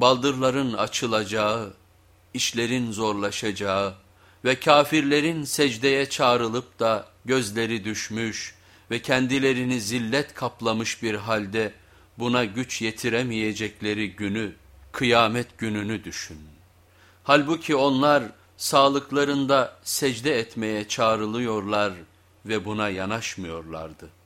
baldırların açılacağı, işlerin zorlaşacağı ve kafirlerin secdeye çağrılıp da gözleri düşmüş ve kendilerini zillet kaplamış bir halde buna güç yetiremeyecekleri günü, kıyamet gününü düşün. Halbuki onlar sağlıklarında secde etmeye çağrılıyorlar ve buna yanaşmıyorlardı.